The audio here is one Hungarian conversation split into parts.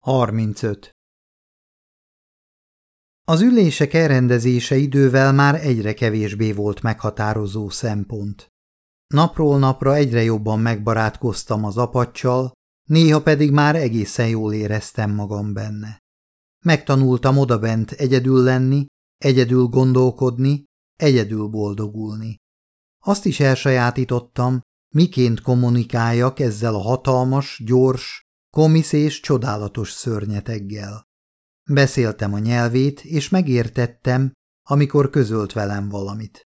35. Az ülések elrendezése idővel már egyre kevésbé volt meghatározó szempont. Napról napra egyre jobban megbarátkoztam az apacsal, néha pedig már egészen jól éreztem magam benne. Megtanultam odabent egyedül lenni, egyedül gondolkodni, egyedül boldogulni. Azt is elsajátítottam, miként kommunikáljak ezzel a hatalmas, gyors, komisz és csodálatos szörnyeteggel. Beszéltem a nyelvét, és megértettem, amikor közölt velem valamit.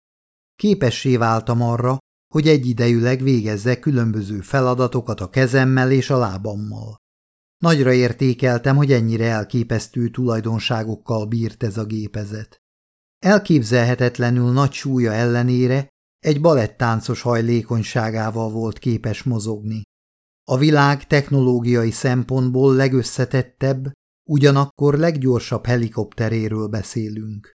Képessé váltam arra, hogy egyidejűleg végezze különböző feladatokat a kezemmel és a lábammal. Nagyra értékeltem, hogy ennyire elképesztő tulajdonságokkal bírt ez a gépezet. Elképzelhetetlenül nagy súlya ellenére egy balettáncos hajlékonyságával volt képes mozogni. A világ technológiai szempontból legösszetettebb, ugyanakkor leggyorsabb helikopteréről beszélünk.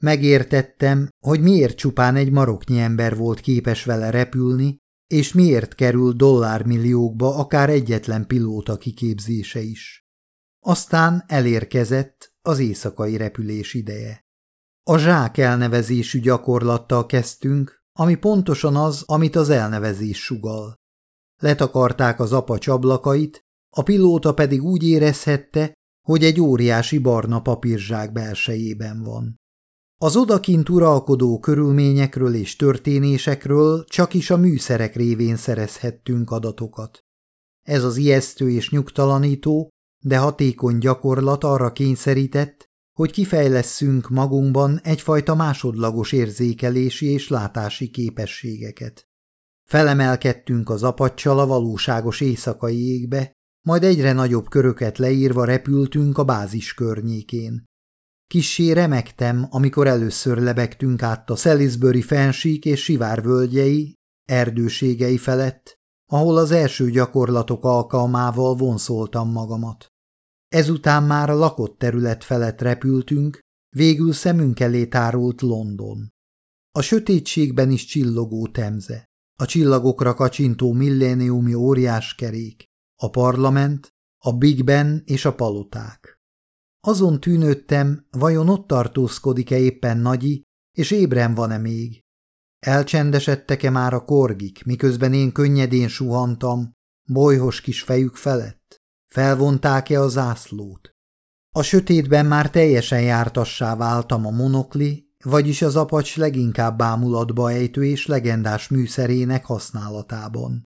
Megértettem, hogy miért csupán egy maroknyi ember volt képes vele repülni, és miért kerül dollármilliókba akár egyetlen pilóta kiképzése is. Aztán elérkezett az éjszakai repülés ideje. A zsák elnevezésű gyakorlattal kezdtünk, ami pontosan az, amit az elnevezés sugal. Letakarták az apa csablakait, a pilóta pedig úgy érezhette, hogy egy óriási barna papírzsák belsejében van. Az odakint uralkodó körülményekről és történésekről csak is a műszerek révén szerezhettünk adatokat. Ez az ijesztő és nyugtalanító, de hatékony gyakorlat arra kényszerített, hogy kifejlesszünk magunkban egyfajta másodlagos érzékelési és látási képességeket. Felemelkedtünk az apacsal a valóságos éjszakai égbe, majd egyre nagyobb köröket leírva repültünk a bázis környékén. Kissé remektem, amikor először lebegtünk át a Salisbury fensík és sivárvölgyei, erdőségei felett, ahol az első gyakorlatok alkalmával vonszoltam magamat. Ezután már a lakott terület felett repültünk, végül szemünk elé tárult London. A sötétségben is csillogó temze, a csillagokra kacsintó milléniumi óriáskerék, a parlament, a Big Ben és a paloták. Azon tűnődtem, vajon ott tartózkodik-e éppen Nagyi, és ébren van-e még. Elcsendesedtek-e már a korgik, miközben én könnyedén suhantam, bolyhos kis fejük felett? Felvonták-e a zászlót? A sötétben már teljesen jártassá váltam a monokli, vagyis az apacs leginkább bámulatba ejtő és legendás műszerének használatában.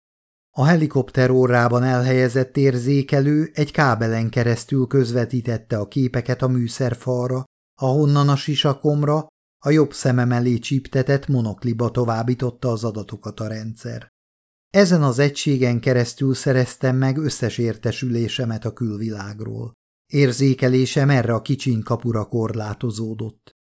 A helikopter órában elhelyezett érzékelő egy kábelen keresztül közvetítette a képeket a műszerfalra, ahonnan a sisakomra, a jobb szemem elé csíptetett monokliba továbbította az adatokat a rendszer. Ezen az egységen keresztül szereztem meg összes értesülésemet a külvilágról. Érzékelésem erre a kicsiny kapura korlátozódott.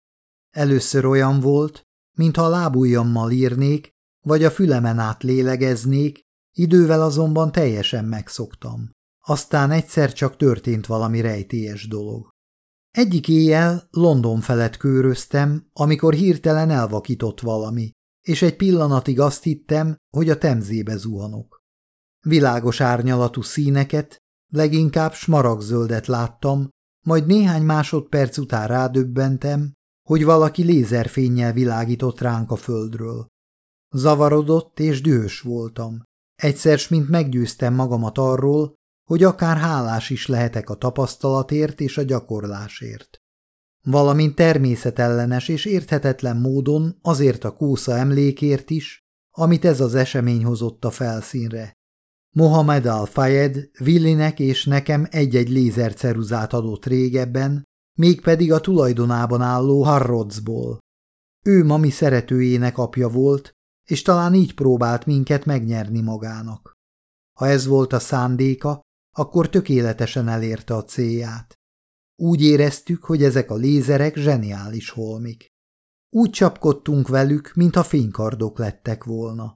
Először olyan volt, mintha a lábujjammal írnék, vagy a fülemen át lélegeznék, idővel azonban teljesen megszoktam. Aztán egyszer csak történt valami rejtélyes dolog. Egyik éjjel London felett kőröztem, amikor hirtelen elvakított valami, és egy pillanatig azt hittem, hogy a temzébe zuhanok. Világos árnyalatú színeket, leginkább smaragzöldet láttam, majd néhány másodperc után rádöbbentem, hogy valaki lézerfénnyel világított ránk a földről. Zavarodott és dühös voltam. Egyszer mint meggyőztem magamat arról, hogy akár hálás is lehetek a tapasztalatért és a gyakorlásért valamint természetellenes és érthetetlen módon azért a kósza emlékért is, amit ez az esemény hozott a felszínre. Mohamed al-Fayed Willinek és nekem egy-egy lézerceruzát adott régebben, mégpedig a tulajdonában álló Harrodsból. Ő mami szeretőjének apja volt, és talán így próbált minket megnyerni magának. Ha ez volt a szándéka, akkor tökéletesen elérte a célját. Úgy éreztük, hogy ezek a lézerek zseniális holmik. Úgy csapkodtunk velük, mintha fénykardok lettek volna.